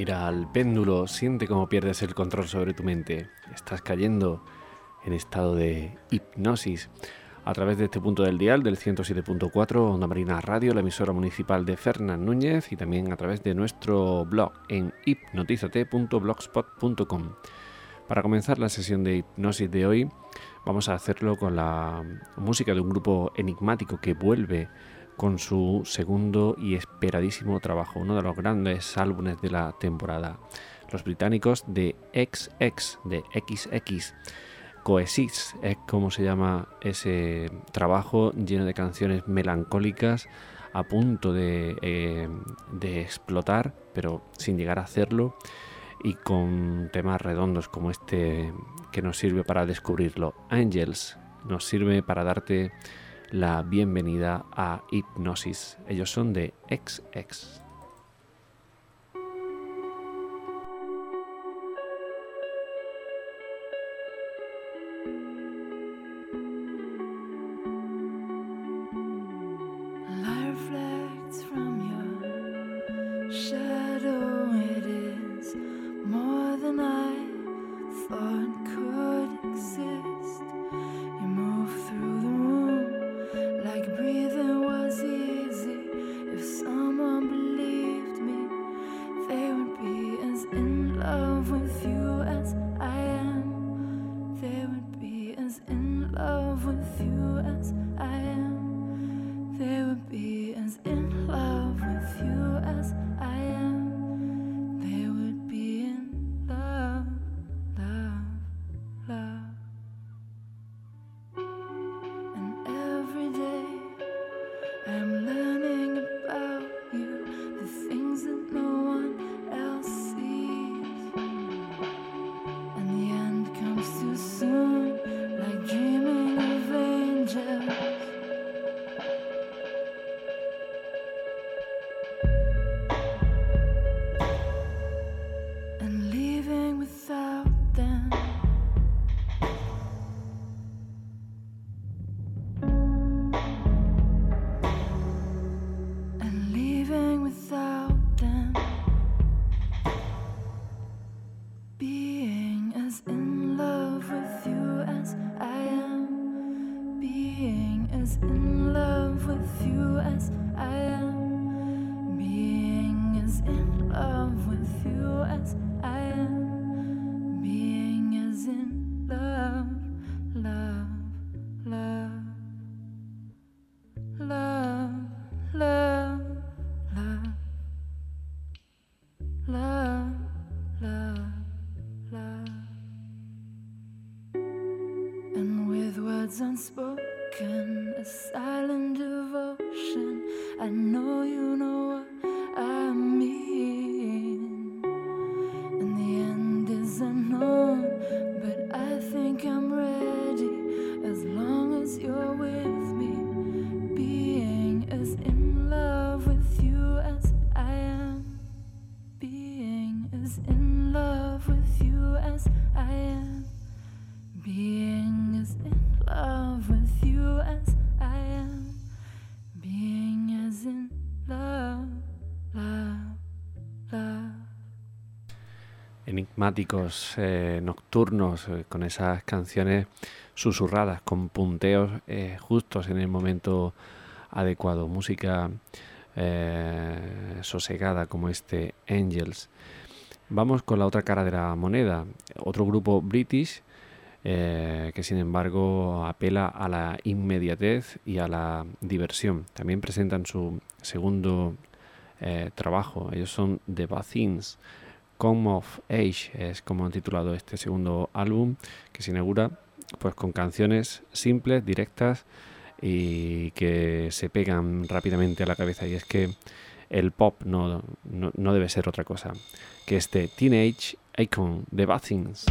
Mira al péndulo, siente cómo pierdes el control sobre tu mente. Estás cayendo en estado de hipnosis. A través de este punto del dial del 107.4 Onda Marina Radio, la emisora municipal de Fernán Núñez y también a través de nuestro blog en hipnotizate.blogspot.com. Para comenzar la sesión de hipnosis de hoy, vamos a hacerlo con la música de un grupo enigmático que vuelve con su segundo y esperadísimo trabajo, uno de los grandes álbumes de la temporada. Los británicos de XX, de XX. Coesis es como se llama ese trabajo lleno de canciones melancólicas a punto de, eh, de explotar, pero sin llegar a hacerlo, y con temas redondos como este que nos sirve para descubrirlo. Angels nos sirve para darte la bienvenida a Hipnosis. Ellos son de XX. Enigmáticos, eh, nocturnos, eh, con esas canciones susurradas, con punteos eh, justos en el momento adecuado, música sosegada como este Angels. Vamos con la otra cara de la moneda, otro grupo british que sin embargo apela a la inmediatez y a la diversión. También presentan su segundo trabajo, ellos son The Bathins. Come of Age es como han titulado este segundo álbum que se inaugura pues con canciones simples, directas y que se pegan rápidamente a la cabeza y es que el pop no, no, debe ser otra cosa que este Teenage Icon de Bathings.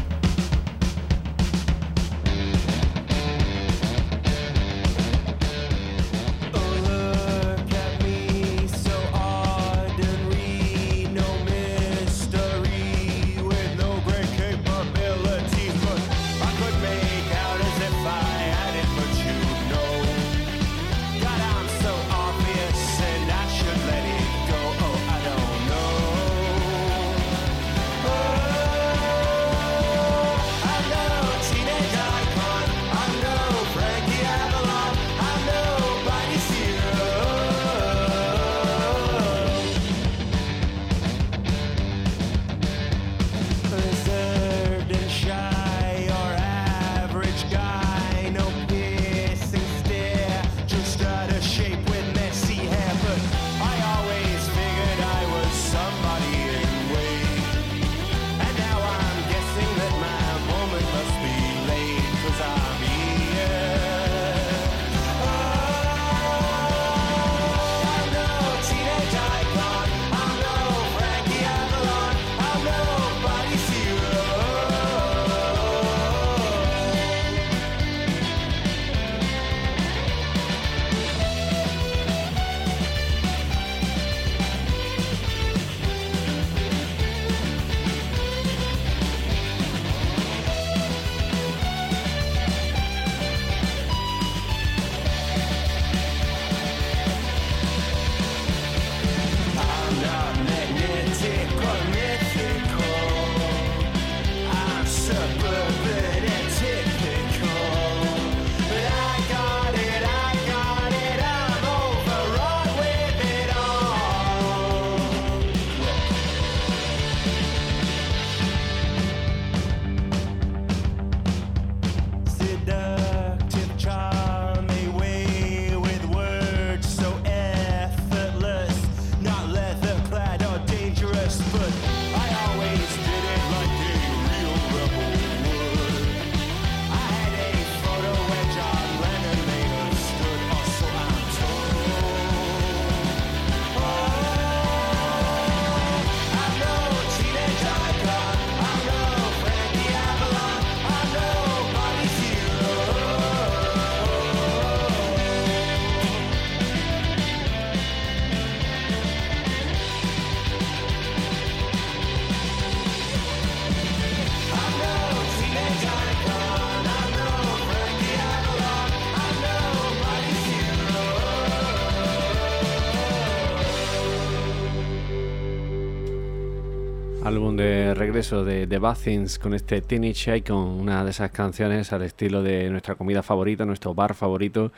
Álbum de regreso de The Bathins con este Teenage Icon, una de esas canciones al estilo de nuestra comida favorita, nuestro bar favorito.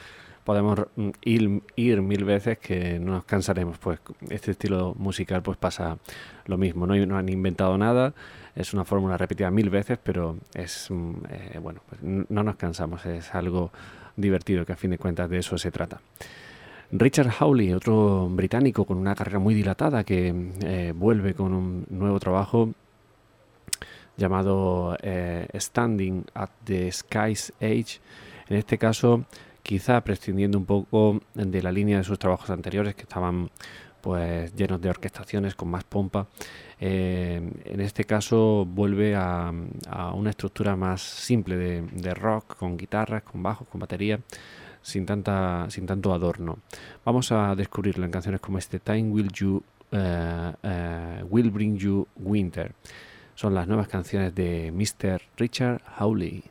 Podemos mm, ir, ir mil veces que no nos cansaremos. Pues este estilo musical pues pasa lo mismo. No, no han inventado nada, es una fórmula repetida mil veces, pero es mm, eh, bueno, pues no nos cansamos. Es algo divertido que a fin de cuentas de eso se trata. Richard Hawley, otro británico con una carrera muy dilatada que eh, vuelve con un nuevo trabajo llamado eh, Standing at the Sky's Age. En este caso, quizá prescindiendo un poco de la línea de sus trabajos anteriores que estaban pues llenos de orquestaciones con más pompa. Eh, en este caso vuelve a, una estructura más simple de, de rock, con guitarras, con bajos, con batería sin, tanta, sin tanto adorno. Vamos a descubrirlo en canciones como este Time Will, you, uh, uh, Will Bring You Winter. Son las nuevas canciones de Mr. Richard Hawley.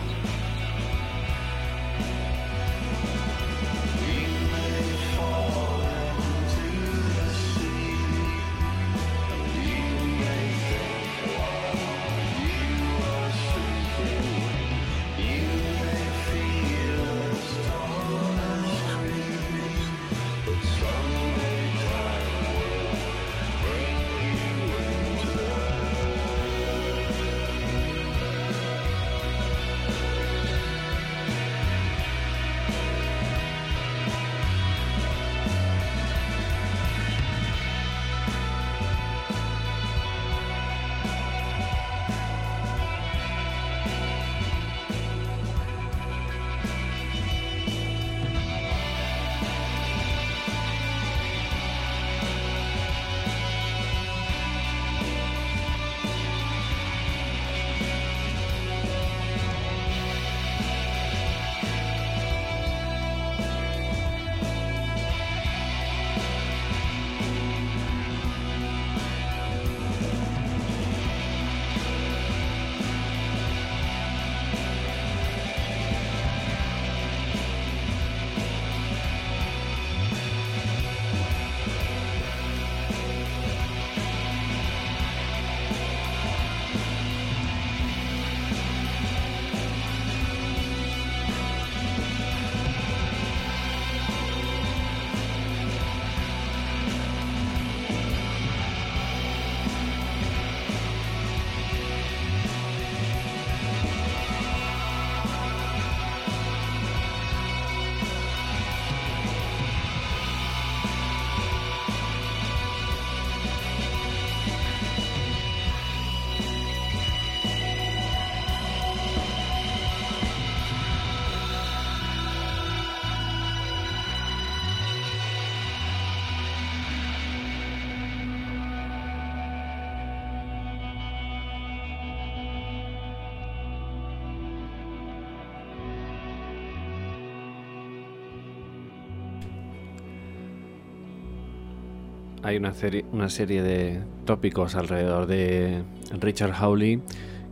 hay una serie, una serie de tópicos alrededor de Richard Hawley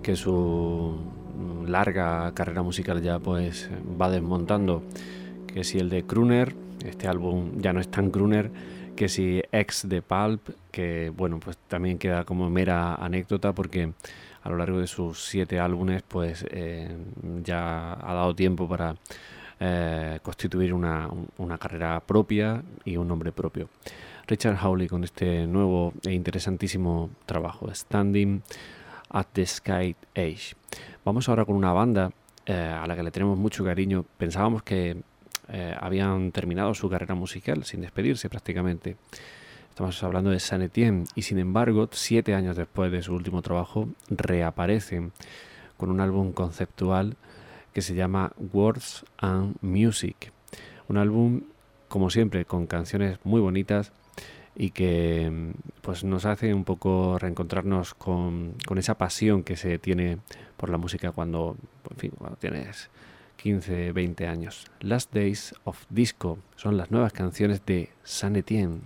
que su larga carrera musical ya pues va desmontando. Que si el de Kruner, este álbum ya no es tan Kruner, que si ex de Pulp, que bueno, pues también queda como mera anécdota porque a lo largo de sus siete álbumes pues eh, ya ha dado tiempo para eh, constituir una, carrera propia y un nombre propio. Richard Hawley con este nuevo e interesantísimo trabajo, Standing at the Sky Age. Vamos ahora con una banda eh, a la que le tenemos mucho cariño. Pensábamos que eh, habían terminado su carrera musical sin despedirse prácticamente. Estamos hablando de San Etienne y sin embargo, siete años después de su último trabajo, reaparecen con un álbum conceptual que se llama Words and Music. Un álbum, como siempre, con canciones muy bonitas y que pues nos hace un poco reencontrarnos con, esa pasión que se tiene por la música cuando tienes 15, 20 años. Last Days of Disco son las nuevas canciones de San Etienne.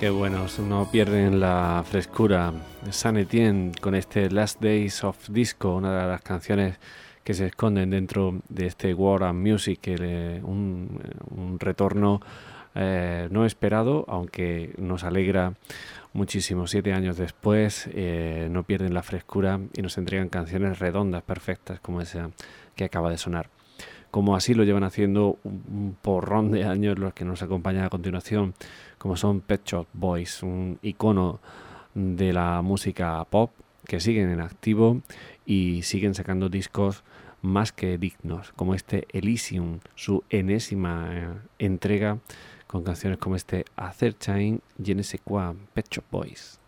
Qué buenos, no pierden la frescura. San Etienne con este Last Days of Disco, una de las canciones que se esconden dentro de este War and Music, un, retorno eh, no esperado, aunque nos alegra muchísimo. Siete años después eh, no pierden la frescura y nos entregan canciones redondas, perfectas, como esa que acaba de sonar. Como así lo llevan haciendo un porrón de años los que nos acompañan a continuación, como son Pet Shop Boys, un icono de la música pop que siguen en activo y siguen sacando discos más que dignos, como este Elysium, su enésima eh, entrega con canciones como este A Chain, Je ne sais quoi, Pet Shop Boys.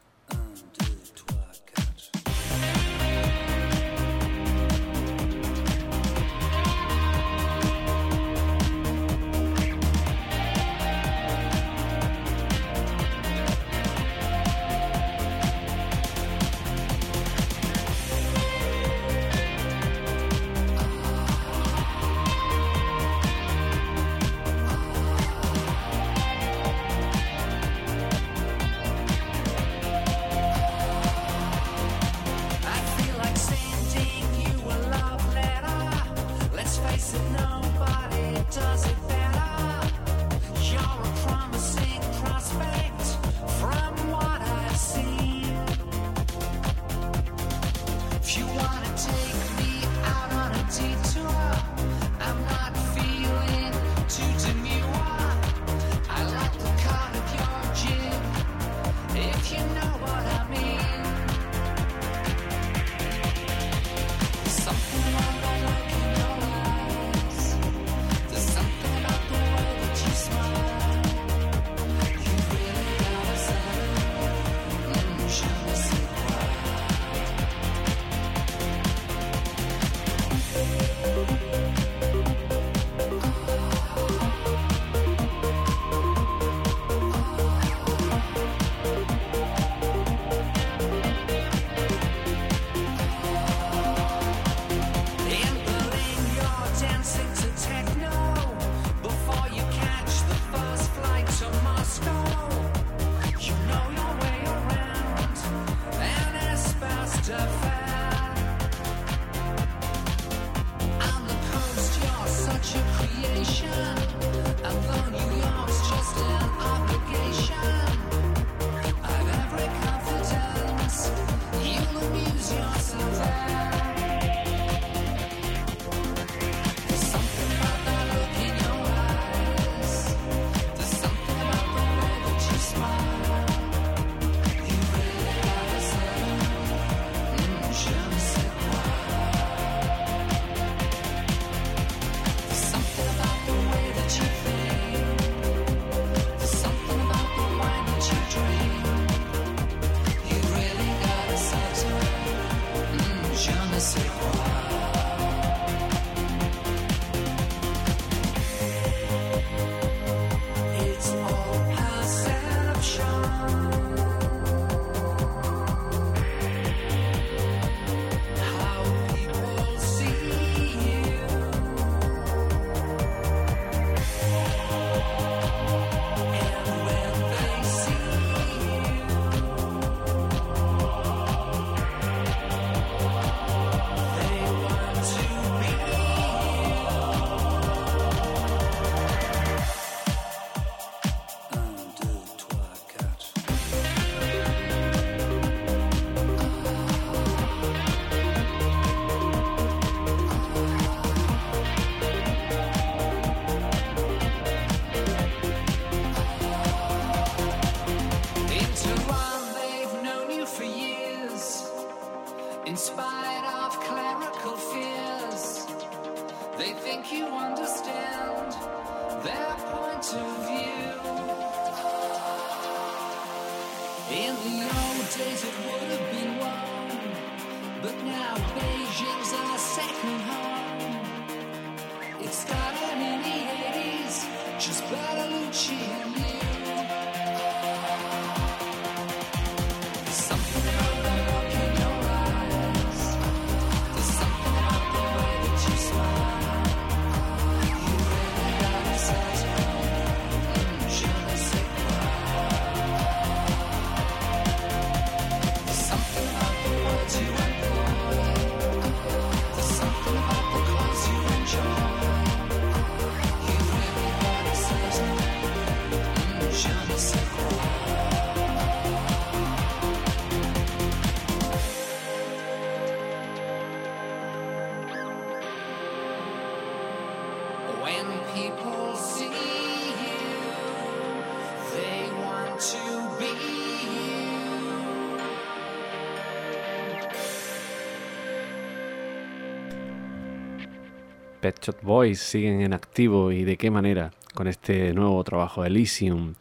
Pet Shop Boys siguen en activo y de qué manera con este nuevo trabajo Elysium.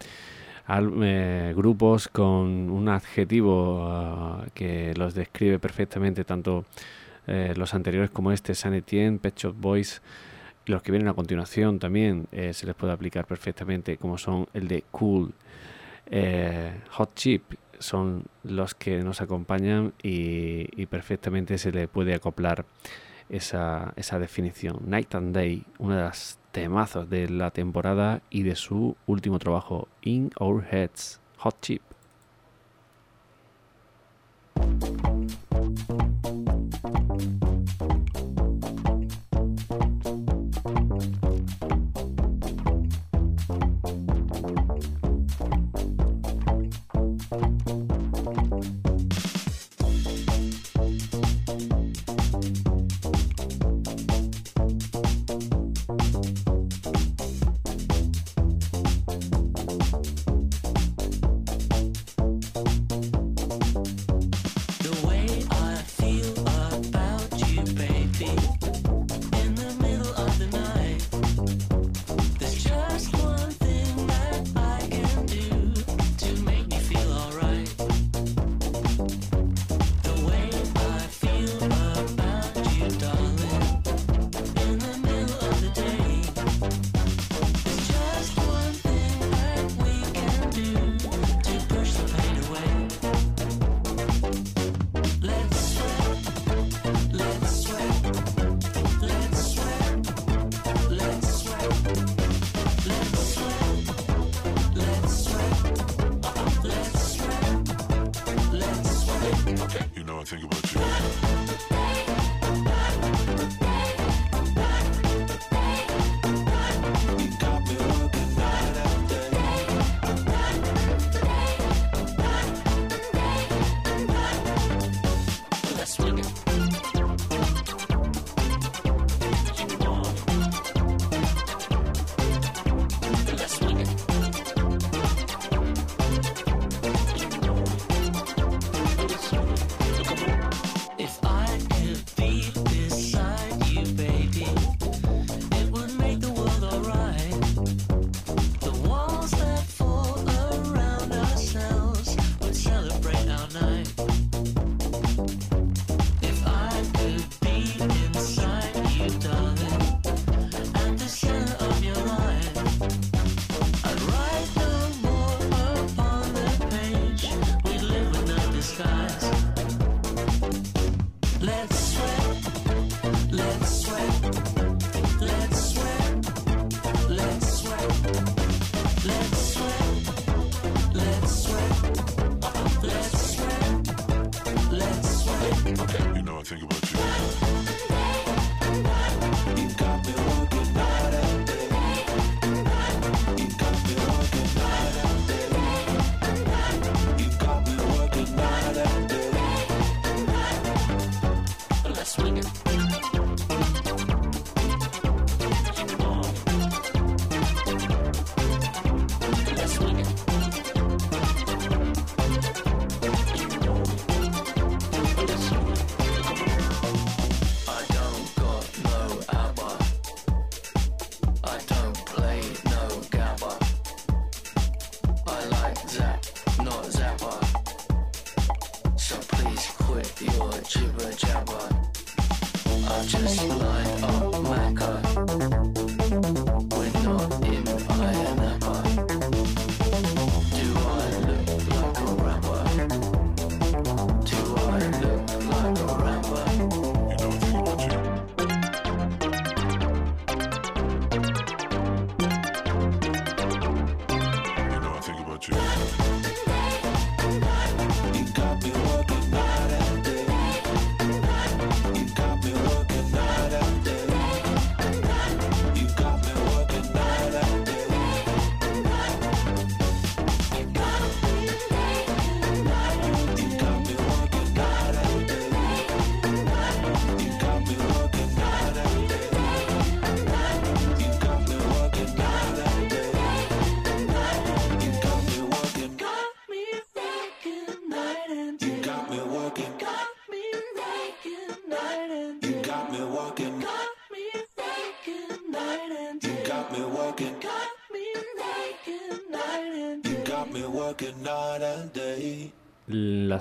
Eh, grupos con un adjetivo ah, que los describe perfectamente, tanto eh, los anteriores como este, San Etienne, Pet Shop Boys, los que vienen a continuación también eh, se les puede aplicar perfectamente, como son el de Cool, Hot Chip, son los que nos acompañan y, y perfectamente se le puede acoplar esa, esa definición. Night and Day, una de las temazos de la temporada y de su último trabajo, In Our Heads, Hot Chip. with your jibber jabber. I just light up my car. We're not.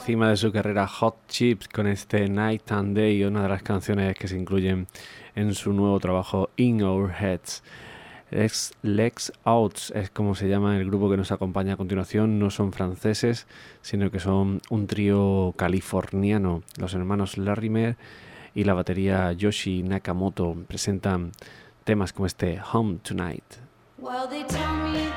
cima de su carrera Hot Chips con este Night and Day, una de las canciones que se incluyen en su nuevo trabajo In Our Heads. Ex Lex Outs es como se llama el grupo que nos acompaña a continuación. No son franceses, sino que son un trío californiano. Los hermanos Larrimer y la batería Yoshi Nakamoto presentan temas como este Home Tonight. Well, they tell me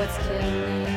what's killing me?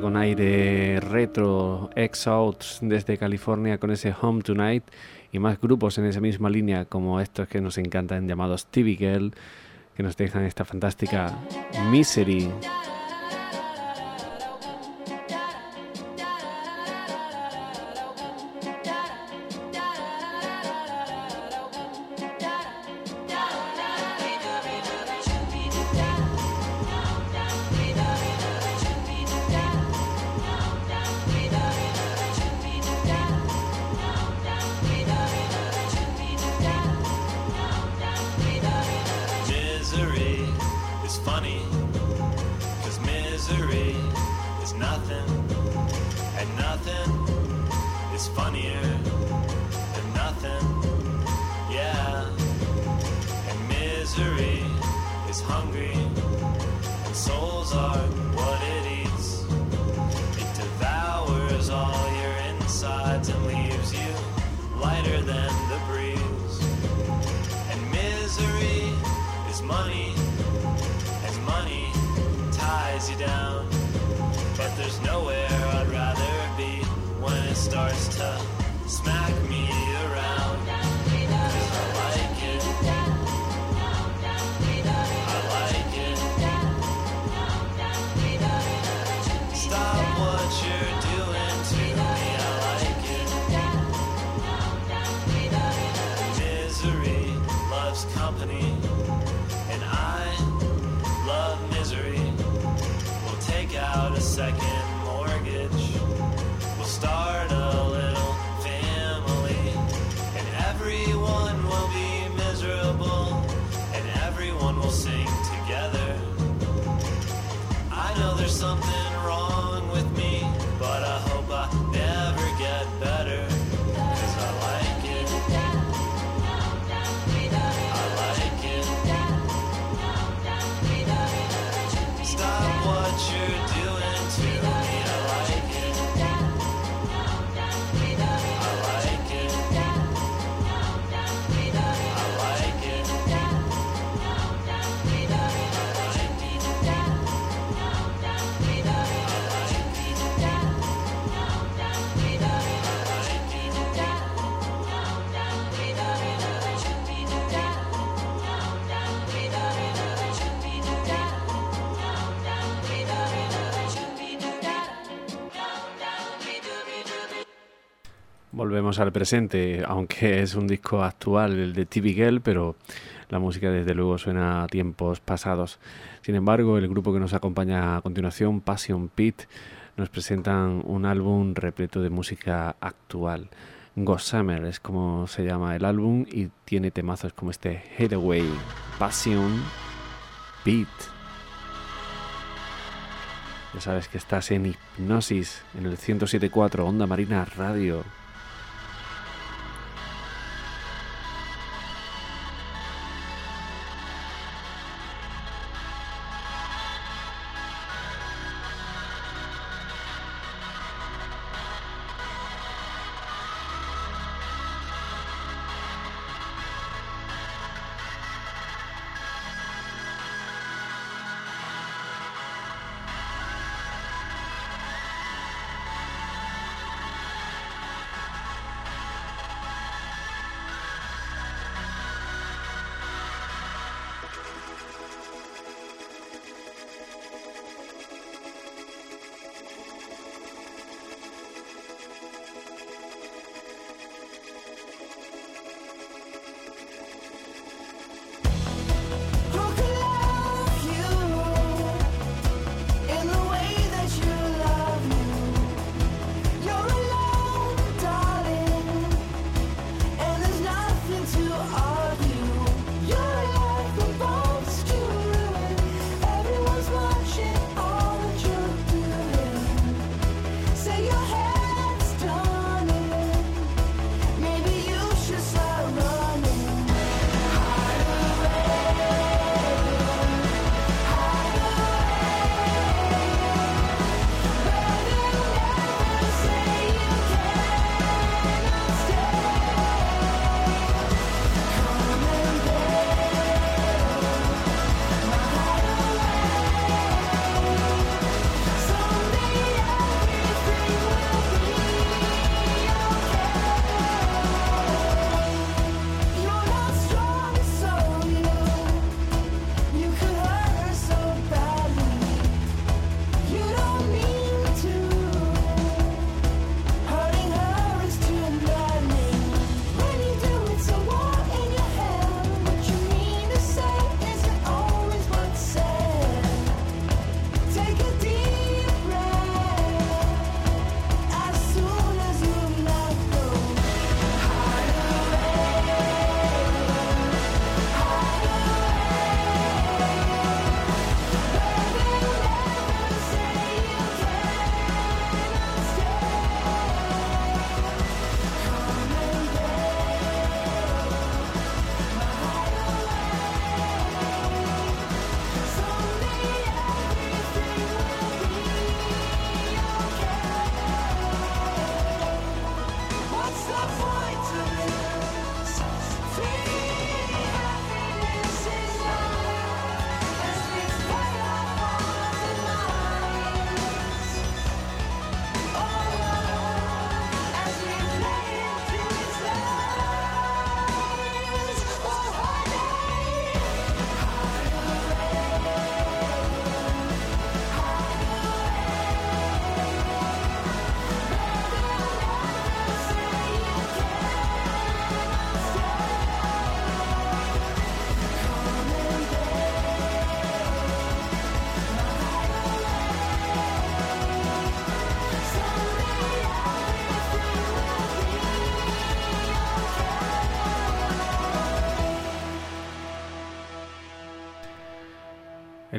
con aire retro, ex-outs desde California con ese Home Tonight y más grupos en esa misma línea como estos que nos encantan llamados TV Girl que nos dejan esta fantástica Misery. was tough. Volvemos al presente, aunque es un disco actual, el de TV Girl, pero la música desde luego suena a tiempos pasados. Sin embargo, el grupo que nos acompaña a continuación, Passion Pit, nos presentan un álbum repleto de música actual. Gossamer es como se llama el álbum y tiene temazos como este Hideaway, Passion Pit. Ya sabes que estás en hipnosis en el 107.4 Onda Marina Radio.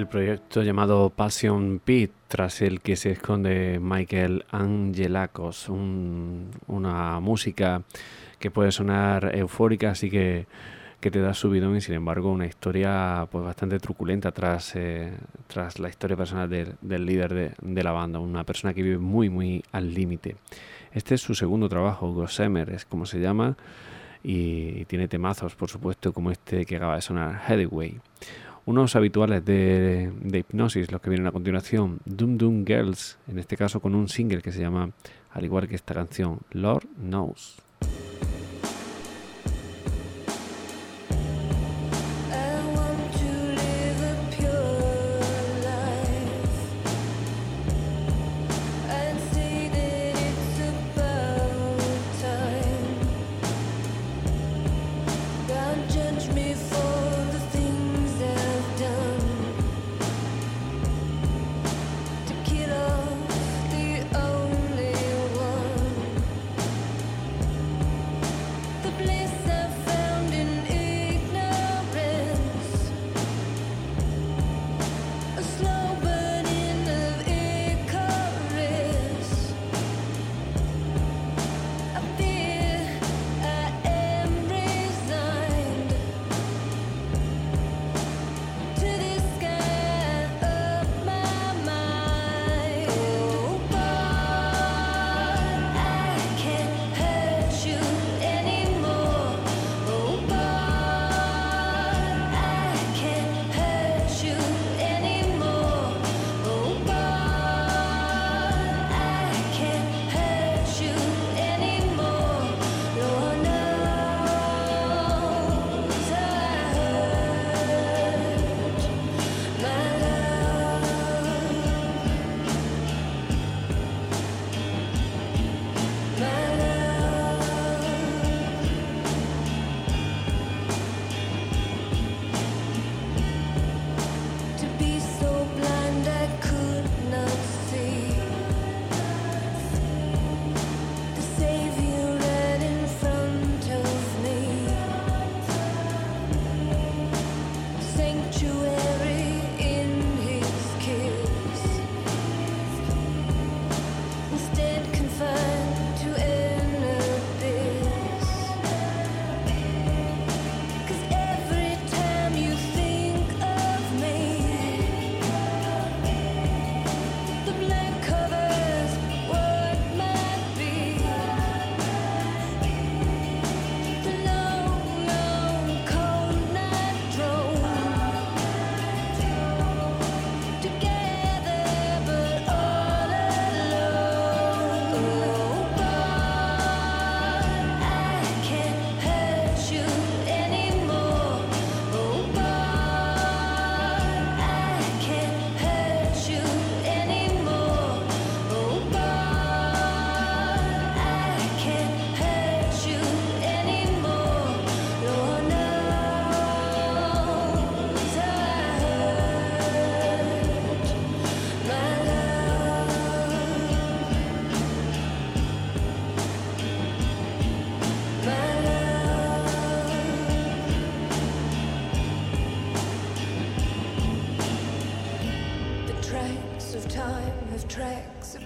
El proyecto llamado Passion Pit, tras el que se esconde Michael Angelakos, un- una música que puede sonar eufórica, así que, que te da subidón y sin embargo una historia pues bastante truculenta tras, eh, tras la historia personal del, del líder de, de la banda, una persona que vive muy muy al límite. Este es su segundo trabajo, Gossamer es como se llama, y tiene temazos por supuesto como este que acaba de sonar, Headway. Unos habituales de, de hipnosis, los que vienen a continuación, Doom Doom Girls, en este caso con un single que se llama, al igual que esta canción, Lord Knows.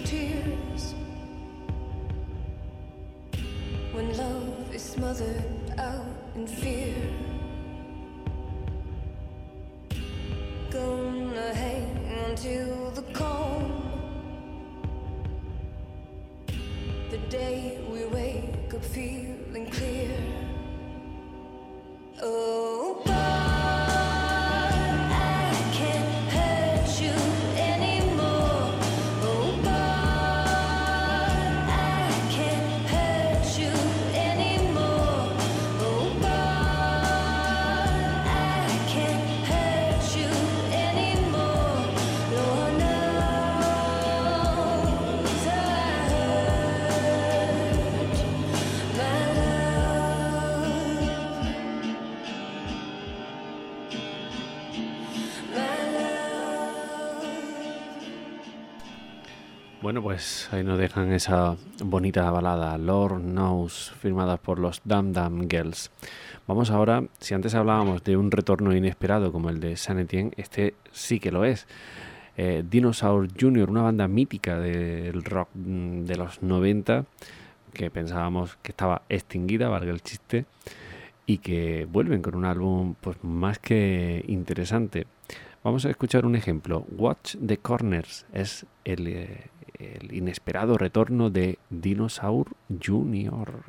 Tears. When love is smothered out in fear. ahí nos dejan esa bonita balada, Lord Knows, firmada por los Dam Dam Girls. Vamos ahora, si antes hablábamos de un retorno inesperado como el de San Etienne, este sí que lo es. Eh, Dinosaur Jr., una banda mítica del rock mm, de los 90, que pensábamos que estaba extinguida, valga el chiste, y que vuelven con un álbum pues, más que interesante. Vamos a escuchar un ejemplo. Watch the Corners es el, eh, el inesperado retorno de Dinosaur Jr.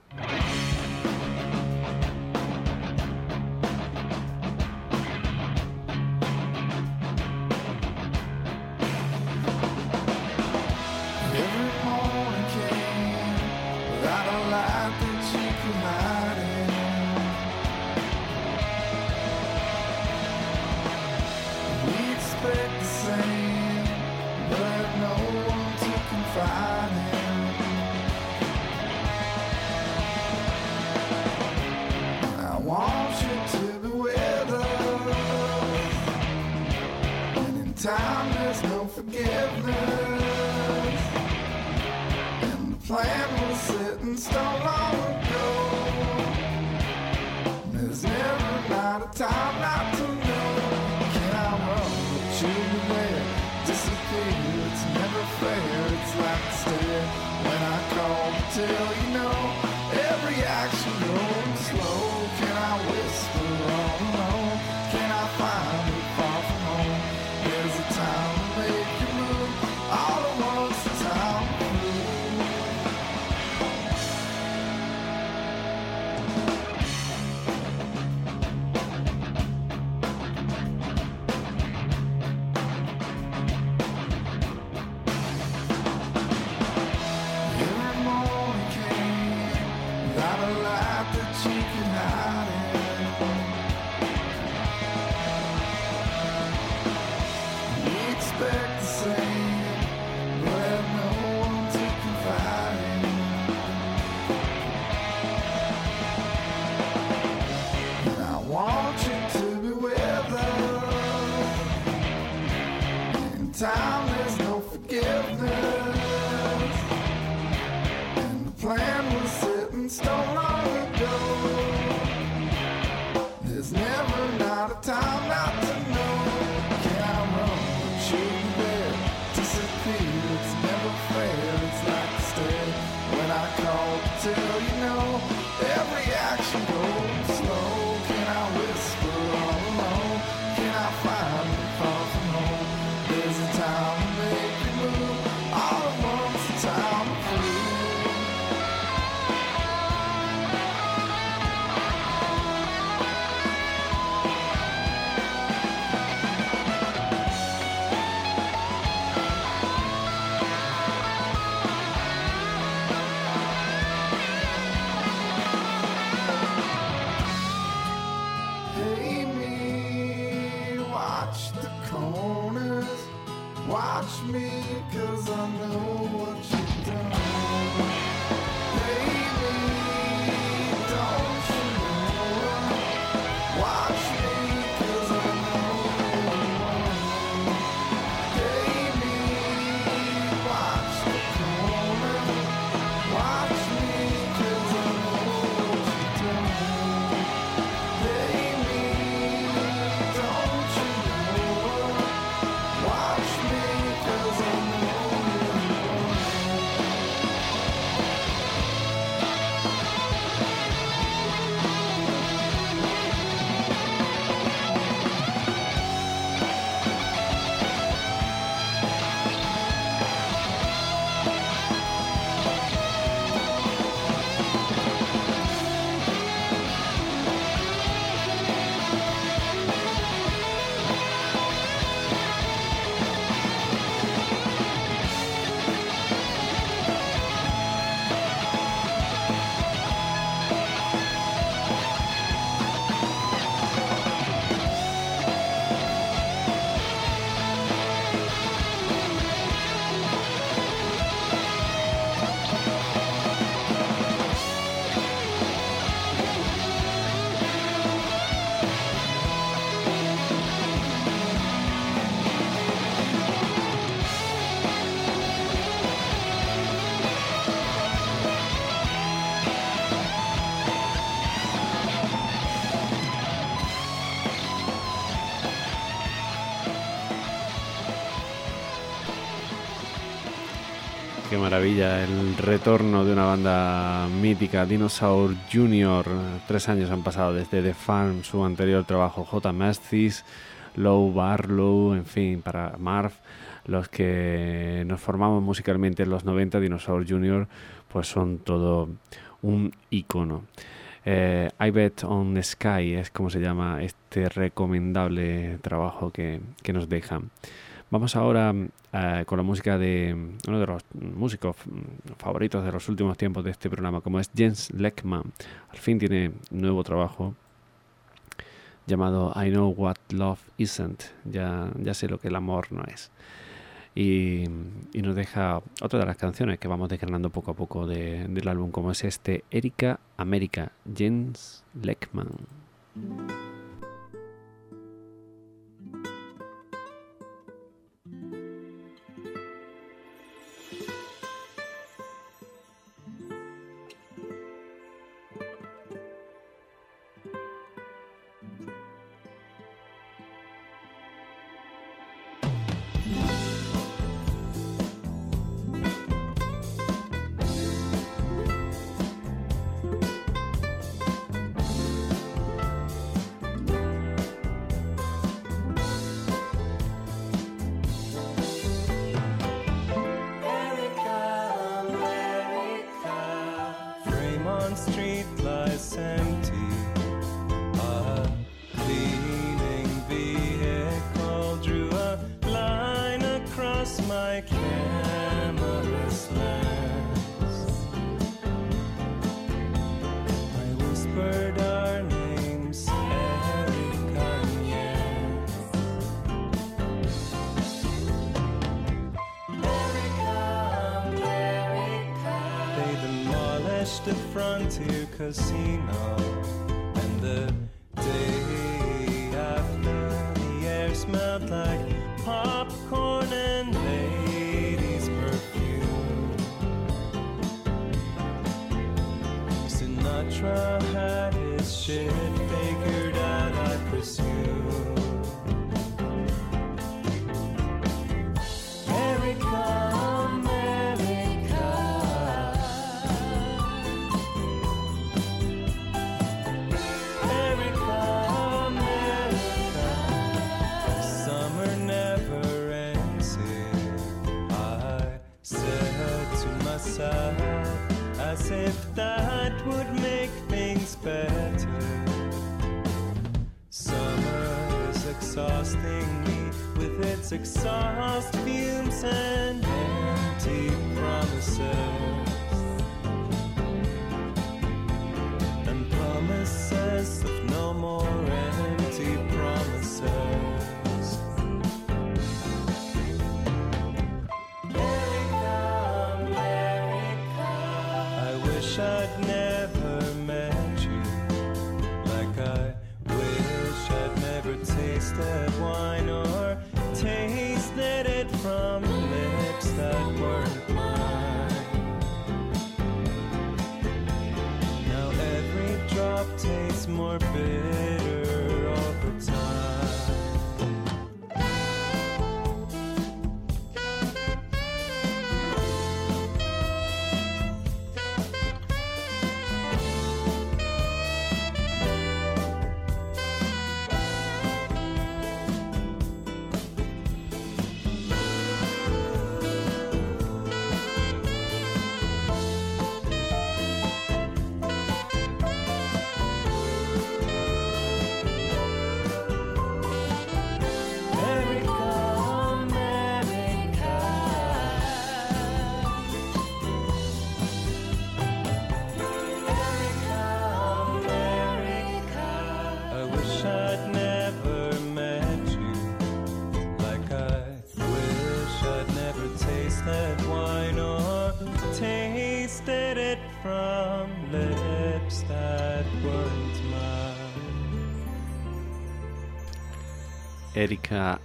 plan was set in stone. Maravilla, el retorno de una banda mítica, Dinosaur Jr. Tres años han pasado desde The Farm, su anterior trabajo, J. Mastis, Low Barlow, en fin, para Marv, los que nos formamos musicalmente en los 90, Dinosaur Jr., pues son todo un icono. Eh, I Bet on the Sky es como se llama este recomendable trabajo que, que nos dejan. Vamos ahora eh, con la música de uno de los músicos mm, favoritos de los últimos tiempos de este programa, como es Jens Leckman. Al fin tiene nuevo trabajo llamado I Know What Love Isn't. Ya, ya sé lo que el amor no es. Y, y nos deja otra de las canciones que vamos desgranando poco a poco de- del álbum, como es este Erika América, Jens Leckman. Casino, exhausting me with its exhaust fumes and empty promises. And promises bed.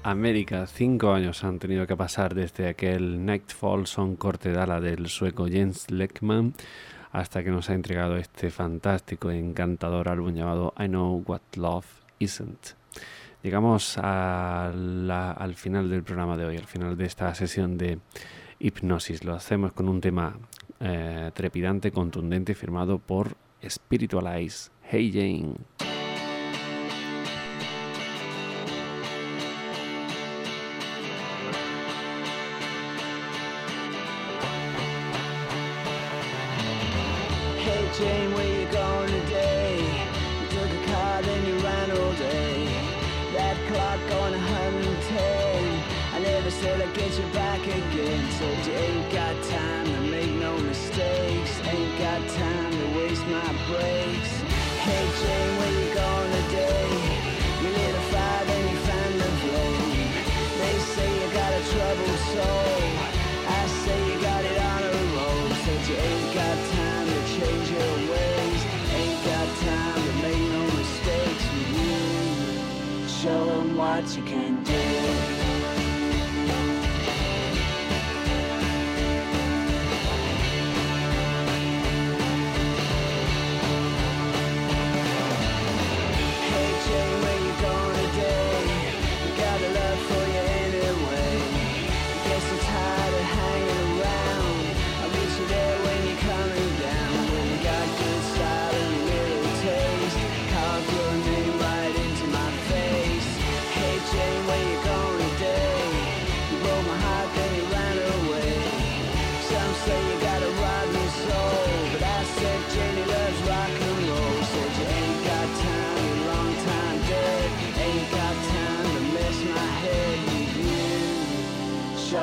América, cinco años han tenido que pasar desde aquel Nightfall Son corte de ala del sueco Jens Leckman hasta que nos ha entregado este fantástico e encantador álbum llamado I Know What Love Isn't. Llegamos al final del programa de hoy, al final de esta sesión de Hipnosis. Lo hacemos con un tema eh, trepidante, contundente, firmado por Spiritualize. Hey Jane.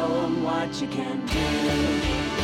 Show 'em what you can do.